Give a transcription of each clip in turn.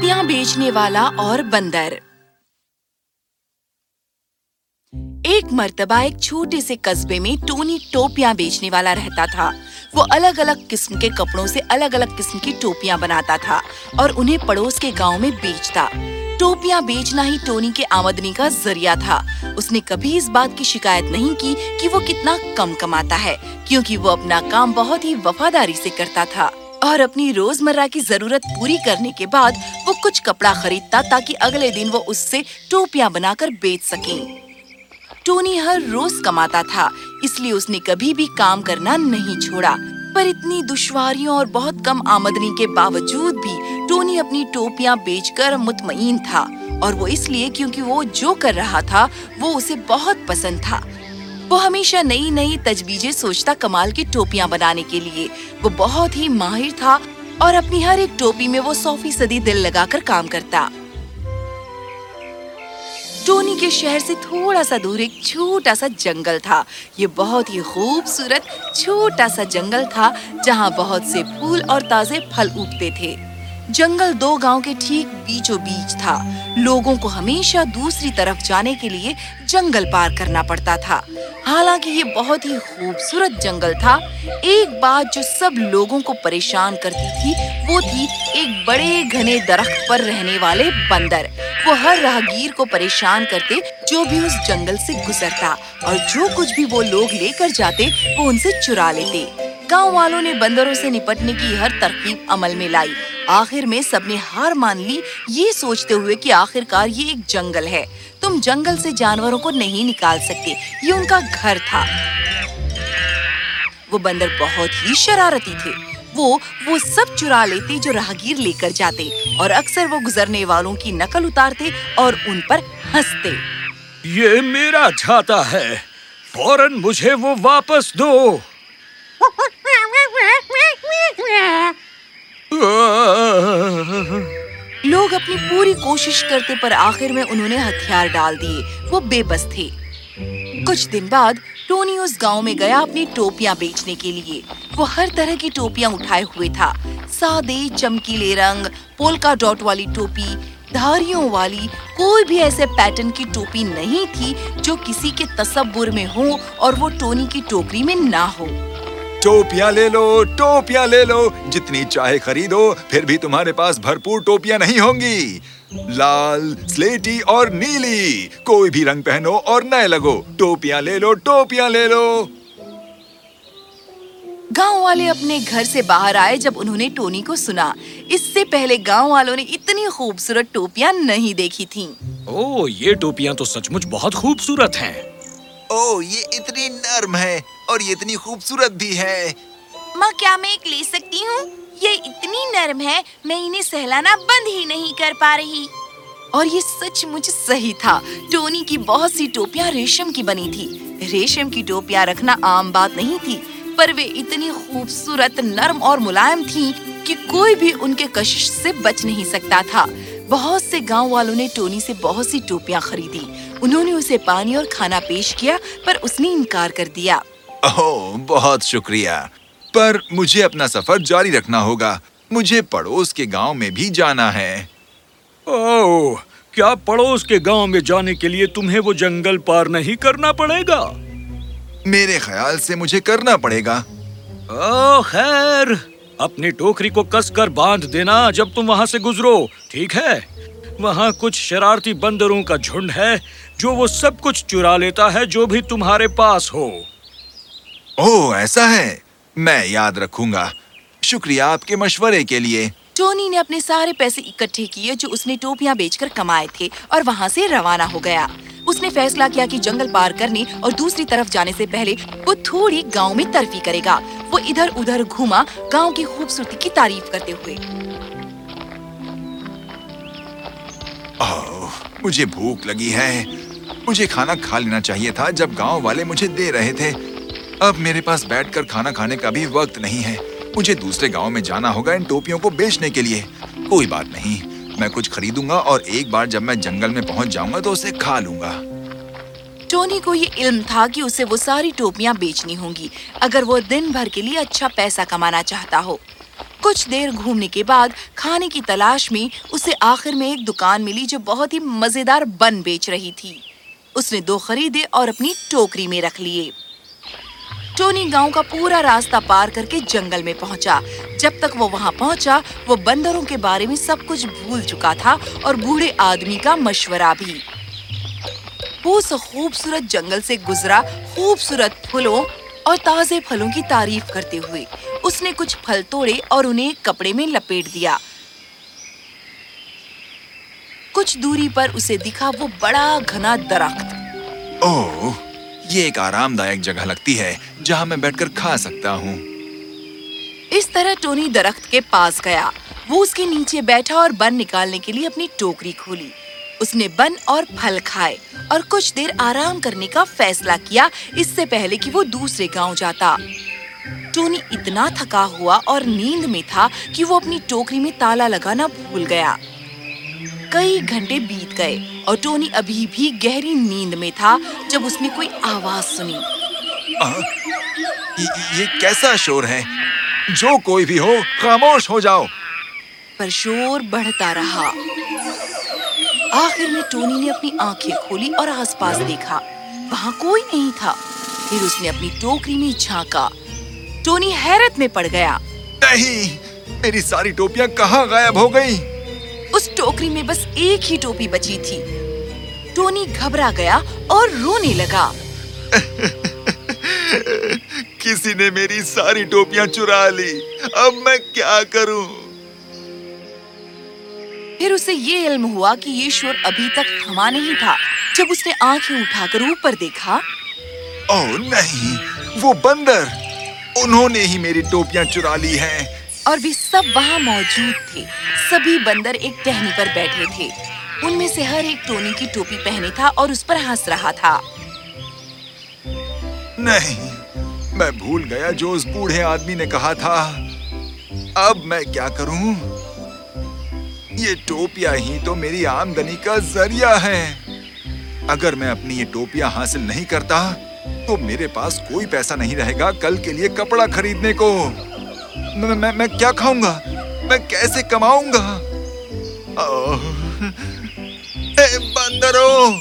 ٹوپیاں بیچنے والا اور بندر۔ ایک مرتبہ ایک چھوٹے سے قصبے میں ٹونی ٹوپیاں بیچنے والا رہتا تھا۔ وہ الگ الگ قسم کے کپڑوں سے الگ الگ قسم کی ٹوپیاں بناتا تھا اور انہیں پڑوس کے گاؤں میں بیچتا۔ ٹوپیاں بیچنا ہی ٹونی کے آمدنی کا ذریعہ تھا۔ اس نے کبھی اس بات کی شکایت نہیں کی کہ وہ کتنا کم کماتا ہے، کیونکہ وہ اپنا کام بہت ہی وفاداری سے کرتا تھا۔ اور اپنی روز مرہ کی ضرورت پوری کرنے کے بعد وہ کچھ کپڑا خریدتا تاکہ اگلے دن وہ اس سے ٹوپیاں بنا کر بیچ سکیں۔ ٹونی ہر روز کماتا تھا، اس لیے اس نے کبھی بھی کام کرنا نہیں چھوڑا۔ پر اتنی دشواریوں اور بہت کم آمدنی کے باوجود بھی ٹونی اپنی ٹوپیاں بیچ کر مطمئن تھا۔ اور وہ اس لیے کیونکہ وہ جو کر رہا تھا، وہ اسے بہت پسند تھا۔ وہ ہمیشہ نئی نئی تجویزیں سوچتا کمال کی ٹوپیاں بنانے کے لیے۔ وہ بہت ہی ماہر تھا اور اپنی ہر ایک ٹوپی میں وہ سو فیصدی دل لگا کر کام کرتا۔ ٹونی کے شہر سے تھوڑا سا دور ایک چھوٹا سا جنگل تھا۔ یہ بہت ہی خوبصورت چھوٹا سا جنگل تھا جہاں بہت سے پھول اور تازے پھل اگتے تھے۔ جنگل دو گاؤں کے ٹھیک بیچو بیچ تھا۔ لوگوں کو ہمیشہ دوسری طرف جانے کے لیے جنگل پار کرنا پڑتا تھا۔ حالانکہ یہ بہت ہی خوبصورت جنگل تھا۔ ایک بات جو سب لوگوں کو پریشان کرتی تھی، وہ تھی ایک بڑے گھنے درخت پر رہنے والے بندر۔ وہ ہر راہگیر کو پریشان کرتے جو بھی اس جنگل سے گزرتا، اور جو کچھ بھی وہ لوگ لے کر جاتے، وہ ان سے چرا لیتے۔ گاؤں والوں نے بندروں سے نپٹنے کی ہر ترکیب عمل میں لائی۔ آخر میں سب نے ہار مان لی یہ سوچتے ہوئے کہ آخر کار یہ ایک جنگل ہے۔ تم جنگل سے جانوروں کو نہیں نکال سکتے یہ ان کا گھر تھا۔ وہ بندر بہت ہی شرارتی تھے۔ وہ وہ سب چرا لیتے جو راہگیر لے کر جاتے اور اکثر وہ گزرنے والوں کی نقل اتارتے اور ان پر ہنستے۔ یہ میرا چھاتا ہے۔ فوراً مجھے وہ واپس دو۔ لوگ اپنی پوری کوشش کرتے پر آخر میں انہوں نے ہتھیار ڈال دیے۔ وہ بے بس تھے۔ کچھ دن بعد ٹونی اس گاؤں میں گیا اپنی ٹوپیاں بیچنے کے لیے۔ وہ ہر طرح کی ٹوپیاں اٹھائے ہوئے تھا۔ سادے، چمکیلے رنگ، پولکا ڈاٹ والی ٹوپی، دھاریوں والی کوئی بھی ایسے پیٹرن کی ٹوپی نہیں تھی جو کسی کے تصور میں ہو اور وہ ٹونی کی ٹوکری میں نہ ہو۔ ٹوپیاں لے لو ٹوپیاں لے لو جتنی چاہے خریدو پھر بھی تمہارے پاس بھرپور ٹوپیاں نہیں ہوں گی لال سلیٹی اور نیلی کوئی بھی رنگ پہنو اور نئے لگو ٹوپیاں لے لو ٹوپیاں لے لو گاؤں والے اپنے گھر سے باہر آئے جب انہوں نے ٹونی کو سنا اس سے پہلے گاؤں والوں نے اتنی خوبصورت ٹوپیاں نہیں دیکھی تھیں او یہ ٹوپیاں تو سچ مچ بہت خوبصورت ہیں او یہ اتنی نرم ہے اور یہ اتنی خوبصورت بھی ہے۔ ماں، کیا میں ایک لے سکتی ہوں؟ یہ اتنی نرم ہے، میں انہیں سہلانا بند ہی نہیں کر پا رہی۔ اور یہ سچ مچ صحیح تھا۔ ٹونی کی بہت سی ٹوپیاں ریشم کی بنی تھی۔ ریشم کی ٹوپیاں رکھنا عام بات نہیں تھی، پر وہ اتنی خوبصورت، نرم اور ملائم تھی کہ کوئی بھی ان کے کشش سے بچ نہیں سکتا تھا۔ بہت سے گاؤں والوں نے ٹونی سے بہت سی ٹوپیاں خریدی انہوں نے اسے پانی اور کھانا پیش کیا پر اس نے انکار کر دیا۔ اوہ بہت شکریہ۔ پر مجھے اپنا سفر جاری رکھنا ہوگا۔ مجھے پڑوس کے گاؤں میں بھی جانا ہے۔ او کیا پڑوس کے گاؤں میں جانے کے لیے تمہیں وہ جنگل پار نہیں کرنا پڑے گا؟ میرے خیال سے مجھے کرنا پڑے گا۔ او خیر۔ اپنی ٹوکری کو کس کر باندھ دینا جب تم وہاں سے گزرو ٹھیک ہے؟ وہاں کچھ شرارتی بندروں کا جھنڈ ہے جو وہ سب کچھ چرا لیتا ہے جو بھی تمہارے پاس ہو۔ او ایسا ہے۔ میں یاد رکھوں گا۔ شکریہ آپ کے مشورے کے لیے۔ ٹونی نے اپنے سارے پیسے اکٹھے کیے جو اس نے ٹوپیاں بیچ کر کمائے تھے اور وہاں سے روانہ ہو گیا۔ اس نے فیصلہ کیا کہ جنگل پار کرنے اور دوسری طرف جانے سے پہلے وہ تھوڑی گاؤں میں ترفی کرے گا۔ وہ ادھر ادھر گھوما گاؤں کی خوبصورتی کی تعریف کرتے ہوئے۔ مجھے بھوک لگی ہے۔ مجھے کھانا کھا لینا چاہیے تھا جب گاؤں والے مجھے دے رہے تھے۔ اب میرے پاس بیٹھ کر کھانا کھانے کا بھی وقت نہیں ہے۔ مجھے دوسرے گاؤں میں جانا ہوگا ان ٹوپیوں کو بیچنے کے لیے۔ کوئی بات نہیں، میں کچھ خریدوں گا اور ایک بار جب میں جنگل میں پہنچ جاؤں گا تو اسے کھا لوں گا۔ ٹونی کو یہ علم تھا کہ اسے وہ ساری ٹوپیاں بیچنی ہوں گی۔ اگر وہ دن بھر کے لیے اچھا پیسہ کمانا چاہتا ہو۔ کچھ دیر گھومنے کے بعد کھانے کی تلاش میں اسے آخر میں ایک دکان ملی جو بہت ہی مزیدار بن بیچ رہی تھی۔ اس نے دو خریدے اور اپنی ٹوکری میں رکھ لیے۔ ٹونی گاؤں کا پورا راستہ پار کر کے جنگل میں پہنچا۔ جب تک وہ وہاں پہنچا، وہ بندروں کے بارے میں سب کچھ بھول چکا تھا اور بوڑھے آدمی کا مشورہ بھی۔ وہ اس خوبصورت جنگل سے گزرا، خوبصورت پھولوں اور تازے پھلوں کی تعریف کرتے ہوئے۔ اس نے کچھ پھل توڑے اور انہیں کپڑے میں لپیٹ دیا۔ کچھ دوری پر اسے دکھا وہ بڑا گھنا درخت۔ اوہ یہ ایک آرام دائک جگہ لگتی ہے جہاں میں بیٹھ کر کھا سکتا ہوں۔ اس طرح ٹونی درخت کے پاس گیا۔ وہ اس کے نیچے بیٹھا اور بن نکالنے کے لیے اپنی ٹوکری کھولی۔ اس نے بن اور پھل کھائے اور کچھ دیر آرام کرنے کا فیصلہ کیا۔ اس سے پہلے کہ وہ دوسرے گاؤں جاتا۔ ٹونی اتنا تھکا ہوا اور نیند میں تھا کہ وہ اپنی ٹوکری میں تالا لگانا بھول گیا۔ کئی گھنٹے بیت گئے اور ٹونی ابھی بھی گہری نیند میں تھا جب اس نے کوئی آواز سنی۔ یہ کیسا شور ہے؟ جو کوئی بھی ہو خاموش ہو جاؤ۔ پر شور بڑھتا رہا۔ آخر میں ٹونی نے اپنی آنکھیں کھولی اور آس پاس دیکھا۔ وہاں کوئی نہیں تھا۔ پھر اس نے اپنی ٹوکری میں جھانکا۔ ٹونی حیرت میں پڑ گیا۔ نہیں میری ساری ٹوپیاں کہاں غائب ہو گئی اس ٹوکری میں بس ایک ہی ٹوپی بچی تھی۔ ٹونی گھبرا گیا اور رونے لگا۔ کسی نے میری ساری ٹوپیاں چرا لی۔ اب میں کیا کروں؟ پھر اسے یہ علم ہوا کہ یہ شور ابھی تک تھما نہیں تھا۔ جب اس نے آنکھیں اٹھا کر اوپر دیکھا۔ او نہیں وہ بندر۔ انہوں نے ہی میری ٹوپیاں چرا لی ہیں۔ اور وہ سب وہاں موجود تھے۔ سبھی بندر ایک ٹہنی پر بیٹھے تھے۔ ان میں سے ہر ایک ٹونی کی ٹوپی پہنے تھا اور اس پر ہنس رہا تھا۔ نہیں میں بھول گیا جو اس بوڑھے آدمی نے کہا تھا۔ اب میں کیا کروں؟ یہ ٹوپیاں ہی تو میری آمدنی کا ذریعہ ہے اگر میں اپنی یہ ٹوپیاں حاصل نہیں کرتا تو میرے پاس کوئی پیسہ نہیں رہے گا کل کے لیے کپڑا خریدنے کو۔ میں, کیا کھاؤں گا؟ میں کیسے کماؤں گا؟ آہ، اے بندروں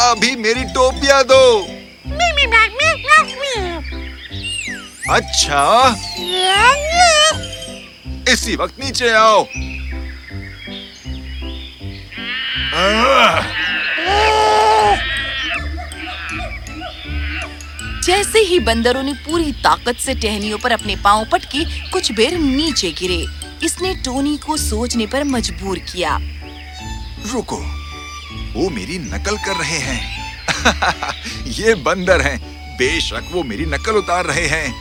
ابھی میری ٹوپیاں دو۔ اچھا۔ اسی وقت نیچے آؤ۔ جیسے ہی بندروں نے پوری طاقت سے ٹہنیوں پر اپنے پاؤں پٹکی کچھ بیر نیچے گرے۔ اس نے ٹونی کو سوچنے پر مجبور کیا۔ رکو، وہ میری نقل کر رہے ہیں۔ یہ بندر ہیں۔ بے شک وہ میری نقل اتار رہے ہیں۔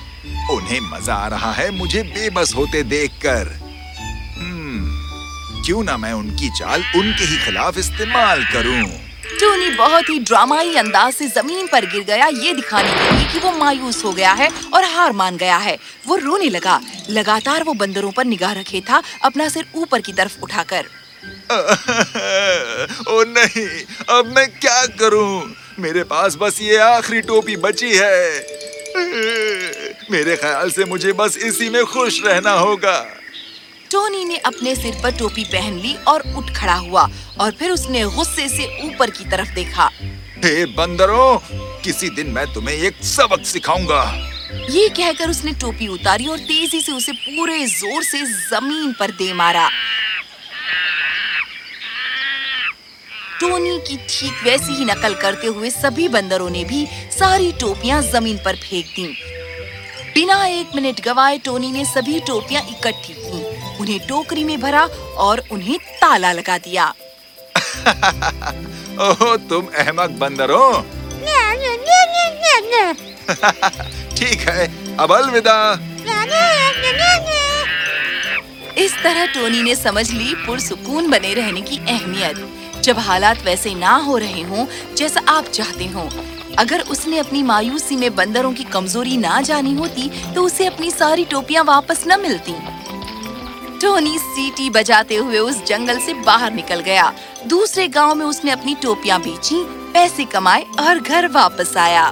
انہیں مزہ آ رہا ہے مجھے بے بس ہوتے دیکھ کر۔ کیوں نہ میں ان کی چال ان کے ہی خلاف استعمال کروں۔ ٹونی بہت ہی ڈرامائی انداز سے زمین پر گر گیا، یہ دکھانے کے لیے کہ وہ مایوس ہو گیا ہے اور ہار مان گیا ہے۔ وہ رونے لگا۔ لگاتار وہ بندروں پر نگاہ رکھے تھا، اپنا سر اوپر کی طرف اٹھا کر۔ او نہیں، اب میں کیا کروں؟ میرے پاس بس یہ آخری ٹوپی بچی ہے۔ میرے خیال سے مجھے بس اسی میں خوش رہنا ہوگا۔ ٹونی نے اپنے سر پر ٹوپی پہن لی اور اٹھ کھڑا ہوا اور پھر اس نے غصے سے اوپر کی طرف دیکھا۔ ہے بندروں کسی دن میں تمہیں ایک سبق سکھاؤں گا۔ یہ کہہ کر اس نے ٹوپی اتاری اور تیزی سے اسے پورے زور سے زمین پر دے مارا۔ ٹونی کی ٹھیک ویسی ہی نقل کرتے ہوئے سبھی بندروں نے بھی ساری ٹوپیاں زمین پر پھینک دیں۔ بنا ایک منٹ گوائے ٹونی نے سبھی ٹوپیاں اکٹھی کی انہیں ٹوکری میں بھرا اور انہیں تالا لگا دیا۔ اوہ تم احمق بندروں ٹھیک ہے اب الوداع۔ اس طرح ٹونی نے سمجھ لی پرسکون بنے رہنے کی اہمیت۔ جب حالات ویسے نہ ہو رہے ہوں جیسا آپ چاہتے ہوں۔ اگر اس نے اپنی مایوسی میں بندروں کی کمزوری نہ جانی ہوتی تو اسے اپنی ساری ٹوپیاں واپس نہ ملتی۔ ٹونی سیٹی بجاتے ہوئے اس جنگل سے باہر نکل گیا۔ دوسرے گاؤں میں اس نے اپنی ٹوپیاں بیچی پیسے کمائے اور گھر واپس آیا۔